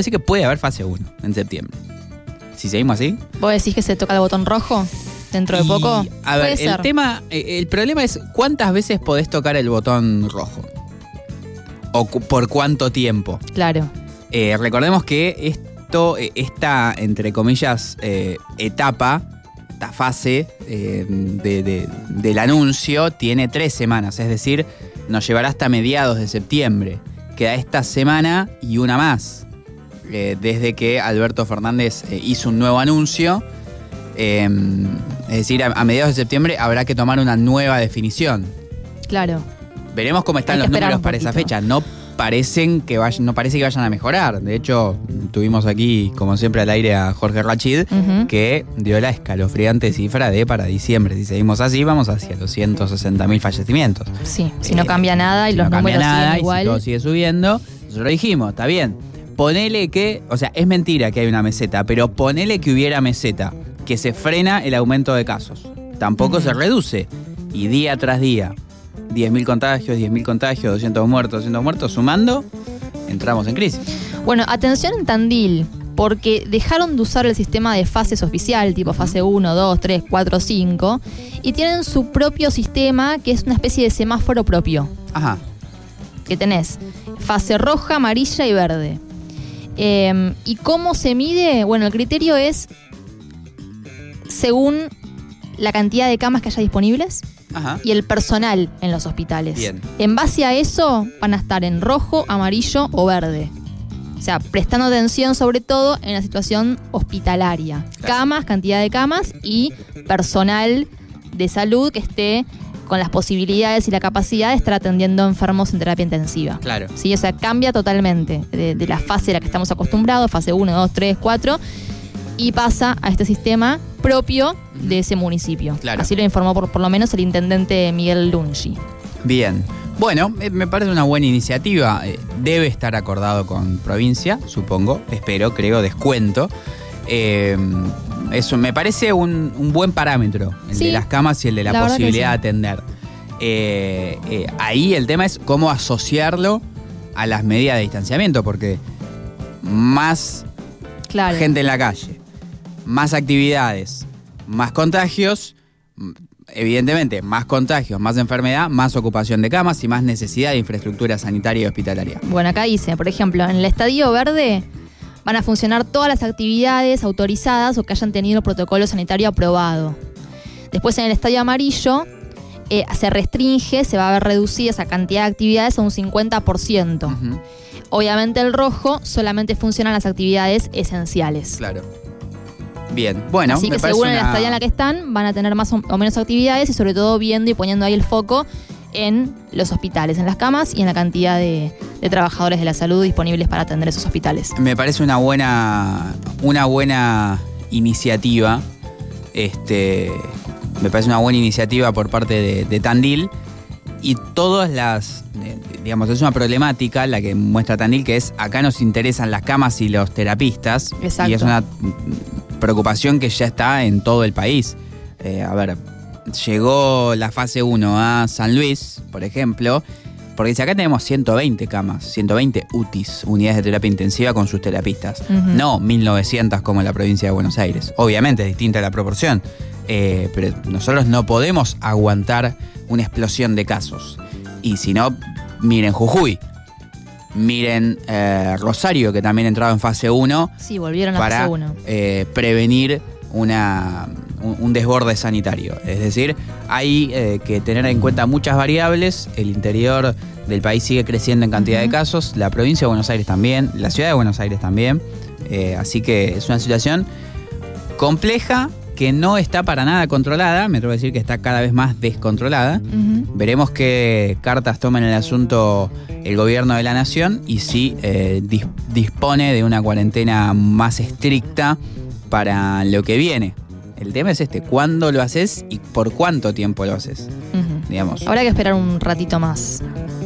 decir que puede haber fase 1 en septiembre. Si seguimos así. ¿Vos decís que se toca el botón rojo dentro de Y, poco? A ver, el ser. tema, eh, el problema es cuántas veces podés tocar el botón rojo. O cu- por cuánto tiempo. Claro. Eh, recordemos que esto, eh, esta, entre comillas, eh, etapa, esta fase eh, de- de- del anuncio tiene tres semanas, es decir, nos llevará hasta mediados de septiembre. Queda esta semana y una más, eh, desde que Alberto Fernández eh, hizo un nuevo anuncio. Eh, es decir, a, a mediados de septiembre habrá que tomar una nueva definición. Claro. Veremos cómo están Hay los números para esa fecha. No parecen que vayan, no parece que vayan a mejorar. De hecho, tuvimos aquí, como siempre, al aire a Jorge Rachid, que dio la escalofriante cifra de para diciembre. Si seguimos así, vamos hacia los 160 mil fallecimientos. Sí, si Eh, no cambia nada y si los no números nada siguen y igual. si todo sigue subiendo, nosotros dijimos, está bien. Ponele que, o sea, es mentira que hay una meseta, pero ponele que hubiera meseta, que se frena el aumento de casos. Tampoco se reduce. Y día tras día, 10.000 contagios, 10.000 contagios, 200 muertos, 200 muertos, sumando, entramos en crisis. Bueno, atención en Tandil, porque dejaron de usar el sistema de fases oficial, tipo fase 1, 2, 3, 4, 5, y tienen su propio sistema que es una especie de semáforo propio, Ajá, que tenés fase roja, amarilla y verde. Eh, ¿Y cómo se mide? Bueno, el criterio es según la cantidad de camas que haya disponibles ajá. y el personal en los hospitales. Bien. En base a eso van a estar en rojo, amarillo o verde. O sea, prestando atención sobre todo en la situación hospitalaria. Claro. Camas, cantidad de camas y personal de salud que esté con las posibilidades y la capacidad de estar atendiendo enfermos en terapia intensiva. Claro. ¿sí? O sea, cambia totalmente de, de la fase a la que estamos acostumbrados, fase 1, 2, 3, 4, y pasa a este sistema propio de ese municipio. Claro. Así lo informó por, por lo menos el intendente Miguel Lungi. Bien. Bueno, eh, me parece una buena iniciativa. Eh, Debe estar acordado con provincia, supongo. Espero, creo, descuento. Eh, eso me parece un, un buen parámetro, el Sí, de las camas y el de la, posibilidad sí. de atender. Eh, eh, ahí el tema es cómo asociarlo a las medidas de distanciamiento, porque más Claro. gente en la calle, más actividades, más contagios, evidentemente más contagios, más enfermedad, más ocupación de camas y más necesidad de infraestructura sanitaria y hospitalaria. Bueno, acá dice, por ejemplo, en el estadio verde van a funcionar todas las actividades autorizadas o que hayan tenido el protocolo sanitario aprobado. Después en el estadio amarillo eh, se restringe, se va a ver reducida esa cantidad de actividades a un 50%. Ujú, Obviamente el rojo solamente funcionan las actividades esenciales. Claro. Bien, bueno, Así que según una- estadio en la que están, van a tener más o menos actividades y sobre todo viendo y poniendo ahí el foco en los hospitales, en las camas y en la cantidad de, de trabajadores de la salud disponibles para atender esos hospitales. Me parece una buena, una buena iniciativa. Este, me parece una buena iniciativa por parte de, de Tandil. Y todas las, digamos, es una problemática la que muestra Tandil, que es acá nos interesan las camas y los terapistas. Exacto. Y es una preocupación que ya está en todo el país. Eh, a ver, llegó la fase 1 a San Luis, por ejemplo, porque dice, acá tenemos 120 camas, 120 UTIs, unidades de terapia intensiva con sus terapistas. Ujú. No 1900 como en la provincia de Buenos Aires. Obviamente es distinta la proporción, eh, pero nosotros no podemos aguantar una explosión de casos. Y si no, miren Jujuy, miren eh, Rosario, que también ha entrado en fase 1 Sí, volvieron a para fase 1. eh, prevenir una, un, un desborde sanitario. Es decir, hay eh, que tener en cuenta muchas variables. El interior del país sigue creciendo en cantidad de casos, la provincia de Buenos Aires también, la ciudad de Buenos Aires también. Eh, así que es una situación compleja que no está para nada controlada, me atrevo a decir que está cada vez más descontrolada. Veremos qué cartas toma en el asunto el gobierno de la nación y si eh, dis- dispone de una cuarentena más estricta para lo que viene. El tema es este, ¿cuándo lo haces y por cuánto tiempo lo haces? Digamos. Habrá que esperar un ratito más.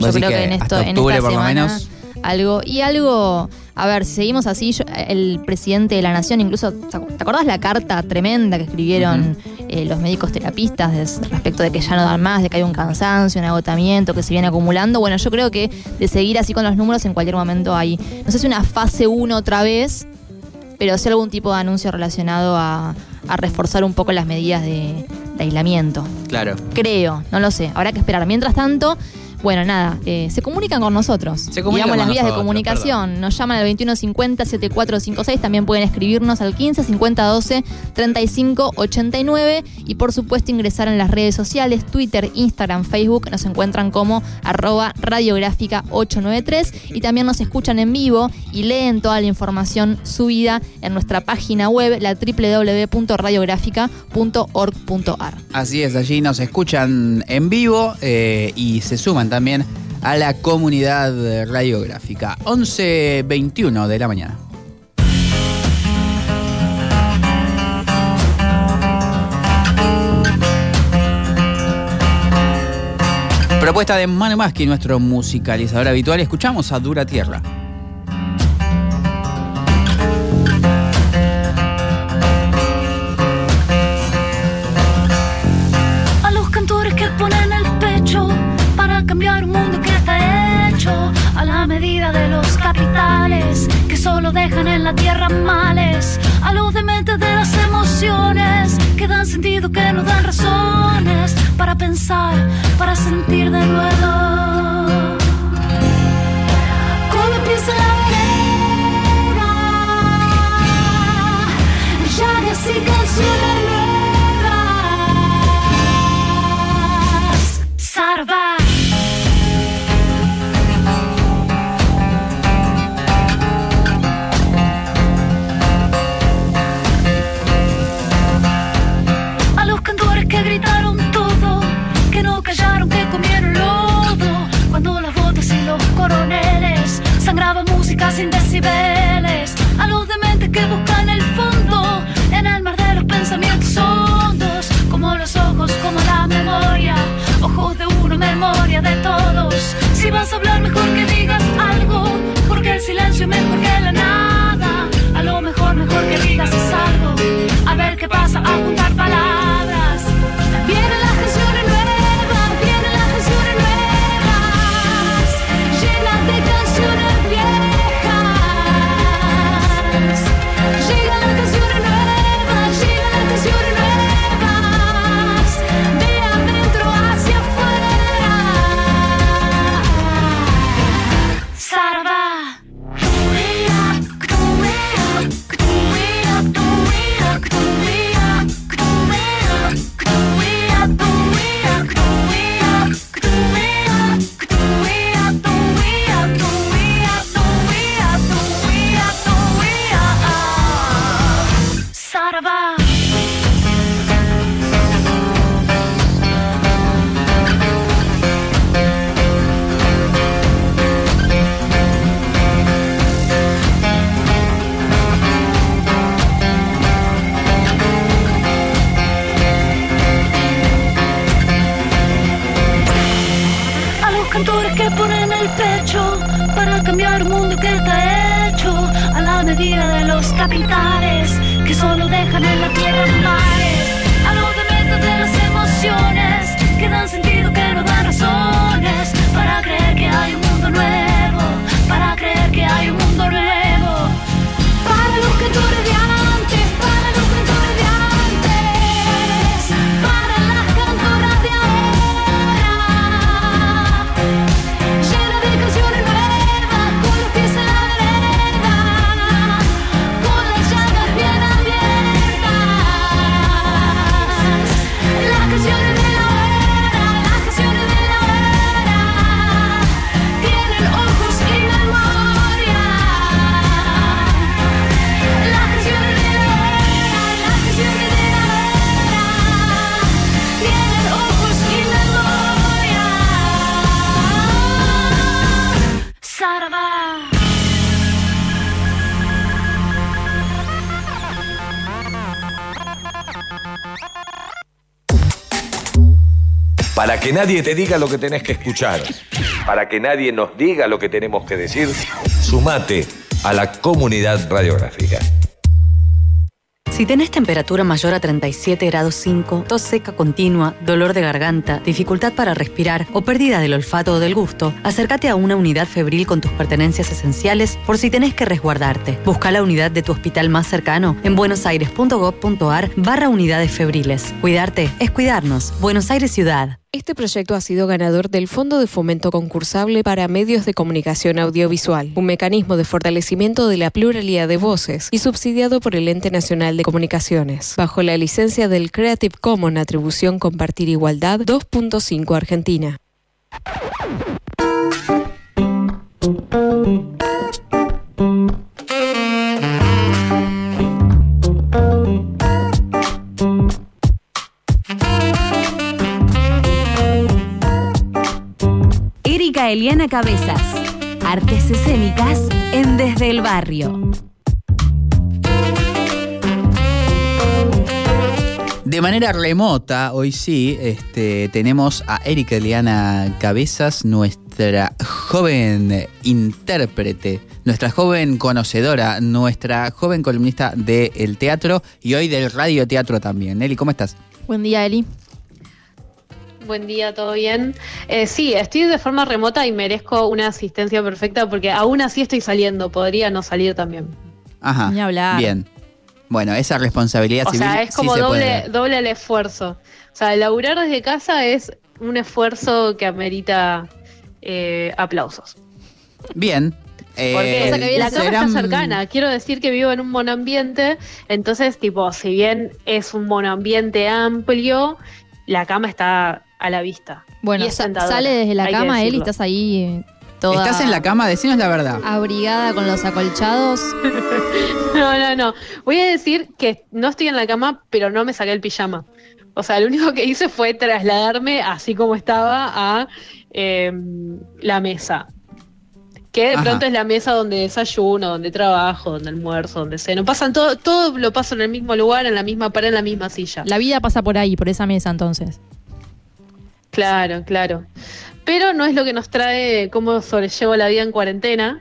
Yo creo que, que en esto, hasta en octubre esta por lo menos. algo y algo. A ver, si seguimos así, yo- el presidente de la nación, incluso, ¿te ac- te acordás la carta tremenda que escribieron eh, los médicos terapistas respecto de que ya no dan más, de que hay un cansancio, un agotamiento que se viene acumulando. Bueno, yo creo que de seguir así con los números en cualquier momento hay, no sé si una fase 1 otra vez, pero sí algún tipo de anuncio relacionado a, a reforzar un poco las medidas de, de aislamiento. Claro. Creo, no lo sé, habrá que esperar. Mientras tanto, bueno, nada, eh, se comunican con nosotros. Se comunican Digamos las con vías de comunicación. Nos llaman al 2150-7456. También pueden escribirnos al 155012-3589. Y por supuesto, ingresar en las redes sociales: Twitter, Instagram, Facebook. Nos encuentran como arroba radiográfica 893. Y también nos escuchan en vivo y leen toda la información subida en nuestra página web, la www.radiográfica.org.ar. Así es, allí nos escuchan en vivo eh, y se suman también a la comunidad radiográfica. 11.21 de la mañana. Propuesta de Manu Maski, nuestro musicalizador habitual. Escuchamos a Dura Tierra. Dejan en la tierra males, a de las emociones que dan sentido, que nos dan razones para pensar, para sentir de nuevo. Con la Si vas a hablar, mejor que digas algo. Porque el silencio es mejor que la nada. A lo mejor, mejor que digas es algo. A ver qué pasa, a juntar palabras. Vienen las canciones nuevas, vienen las canciones nuevas. Llenas de canciones viejas. De los capitales que solo dejan en la tierra mares, a los dementes de las emociones que dan sentido, que nos dan razones. Para creer que hay un mundo nuevo, para creer que hay un mundo nuevo, para los cantores de Para que nadie te diga lo que tenés que escuchar, para que nadie nos diga lo que tenemos que decir, sumate a la comunidad radiográfica. Si tenés temperatura mayor a 37 grados 5, tos seca continua, dolor de garganta, dificultad para respirar o pérdida del olfato o del gusto, acércate a una unidad febril con tus pertenencias esenciales por si tenés que resguardarte. Busca la unidad de tu hospital más cercano en buenosaires.gov.ar barra unidades febriles. Cuidarte es cuidarnos. Buenos Aires Ciudad. Este proyecto ha sido ganador del Fondo de Fomento Concursable para Medios de Comunicación Audiovisual, un mecanismo de fortalecimiento de la pluralidad de voces y subsidiado por el Ente Nacional de Comunicaciones, bajo la licencia del Creative Commons Atribución Compartir Igualdad 2.5 Argentina. Eliana Cabezas. Artes escénicas en Desde el Barrio. De manera remota, hoy sí, este, tenemos a Erika Eliana Cabezas, nuestra joven intérprete, nuestra joven conocedora, nuestra joven columnista del teatro y hoy del radioteatro también. Eli, ¿cómo estás? Buen día, Eli. Buen día, ¿todo bien? Eh, sí, estoy de forma remota y merezco una asistencia perfecta porque aún así estoy saliendo, podría no salir también. Ajá. Ni hablar. Bien. Bueno, esa responsabilidad O civil sea, es como se puede doble, el esfuerzo. O sea, laburar desde casa es un esfuerzo que amerita eh, aplausos. Bien. Eh, Porque O sea, que viene la cama serán- está cercana. Quiero decir que vivo en un monoambiente, entonces, tipo, si bien es un monoambiente amplio, la cama está a la vista. Bueno, Y sale desde la cama, Eli, decirlo. estás ahí eh, toda ¿Estás en la cama? Decinos la verdad. abrigada con los acolchados. No, no, no. Voy a decir que no estoy en la cama, pero no me saqué el pijama. O sea, lo único que hice fue trasladarme así como estaba a eh, la mesa. Que de Ajá. pronto es la mesa donde desayuno, donde trabajo, donde almuerzo, donde ceno. Pasan todo, todo lo paso en el mismo lugar, en la misma pared, en la misma silla. La vida pasa por ahí, por esa mesa entonces. Claro, claro. Pero no es lo que nos trae cómo sobrellevo la vida en cuarentena,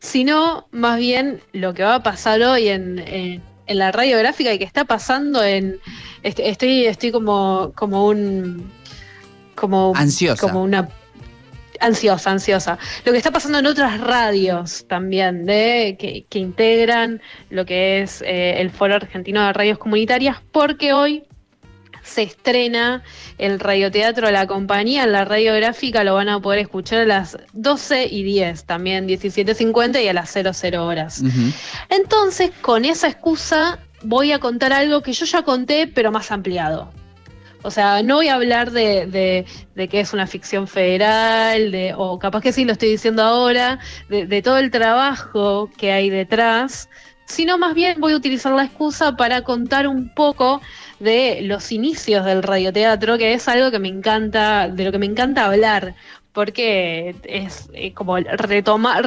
sino más bien lo que va a pasar hoy en, en- en la radiográfica y que está pasando en. est- Estoy, estoy como, como un. como. Ansiosa. Como una. Ansiosa, ansiosa. Lo que está pasando en otras radios también, de que, que integran lo que es eh, el Foro Argentino de Radios Comunitarias, porque hoy se estrena el radioteatro La Compañía en la radiográfica, lo van a poder escuchar a las 12 y 10, también 17.50 y a las 00 horas. Entonces, con esa excusa, voy a contar algo que yo ya conté, pero más ampliado. O sea, no voy a hablar de, de, de que es una ficción federal, de, o capaz que sí lo estoy diciendo ahora, de, de todo el trabajo que hay detrás, sino más bien voy a utilizar la excusa para contar un poco de los inicios del radioteatro, que es algo que me encanta, de lo que me encanta hablar, porque es eh, como retomar,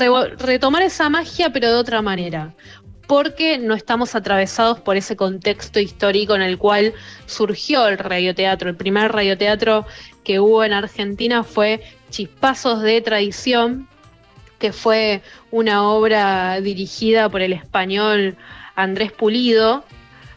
esa magia, pero de otra manera. Porque no estamos atravesados por ese contexto histórico en el cual surgió el radioteatro. El primer radioteatro que hubo en Argentina fue Chispazos de Tradición, que fue una obra dirigida por el español Andrés Pulido,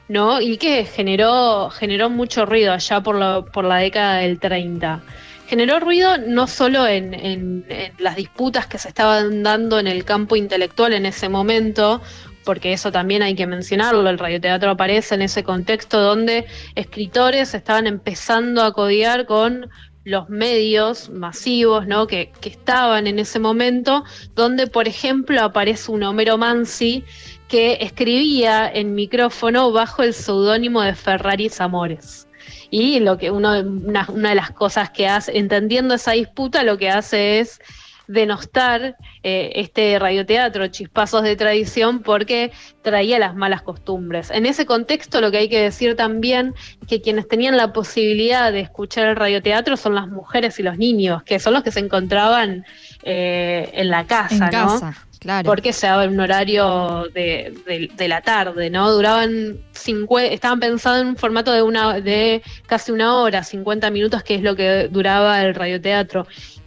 ¿no? Y que generó, generó mucho ruido allá por, por la década del 30. Generó ruido no solo en, en- en las disputas que se estaban dando en el campo intelectual en ese momento, porque eso también hay que mencionarlo, el radioteatro aparece en ese contexto donde escritores estaban empezando a codiar con los medios masivos ¿no? que, que estaban en ese momento, donde por ejemplo aparece un Homero Mansi que escribía en micrófono bajo el seudónimo de Ferraris Amores. Y lo que uno, una, una de las cosas que hace, entendiendo esa disputa, lo que hace es denostar eh, este radioteatro, chispazos de tradición, porque traía las malas costumbres. En ese contexto, lo que hay que decir también es que quienes tenían la posibilidad de escuchar el radioteatro son las mujeres y los niños, que son los que se encontraban eh, en la casa, en ¿no? casa, claro. porque se daba en un horario de, de- de la tarde, ¿no? Duraban 50, estaban pensados en un formato de una de casi una hora, 50 minutos, que es lo que duraba el radioteatro.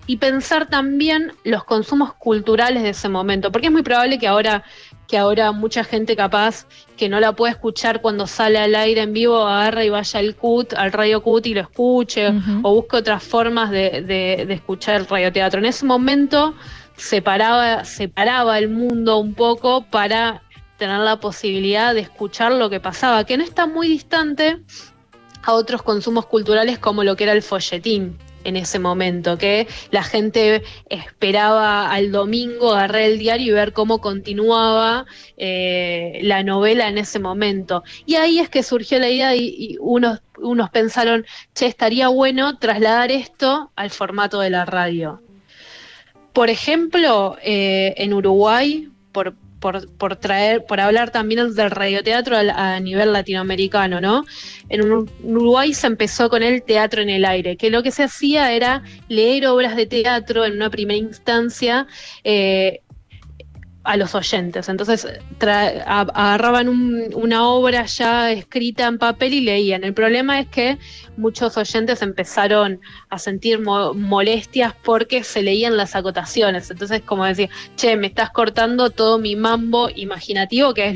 Y pensar también los consumos culturales de ese momento, porque es muy probable que ahora que ahora mucha gente capaz que no la puede escuchar cuando sale al aire en vivo, agarra y vaya al CUT, al radio CUT y lo escuche, o busque otras formas de, de- de escuchar el radioteatro. En ese momento separaba, separaba el mundo un poco para tener la posibilidad de escuchar lo que pasaba, que no está muy distante a otros consumos culturales como lo que era el folletín en ese momento, que la gente esperaba al domingo agarrar el diario y ver cómo continuaba eh, la novela en ese momento. Y ahí es que surgió la idea y, y unos, unos pensaron, che, estaría bueno trasladar esto al formato de la radio. Por ejemplo, eh, en Uruguay, por, por, por traer, por hablar también del radioteatro al- a, nivel latinoamericano, ¿no? En Ur- Uruguay se empezó con el teatro en el aire, que lo que se hacía era leer obras de teatro en una primera instancia. eh, a los oyentes. Entonces agarraban un- una obra ya escrita en papel y leían. El problema es que muchos oyentes empezaron a sentir mo- molestias porque se leían las acotaciones. Entonces, como decir, che, me estás cortando todo mi mambo imaginativo, que es lo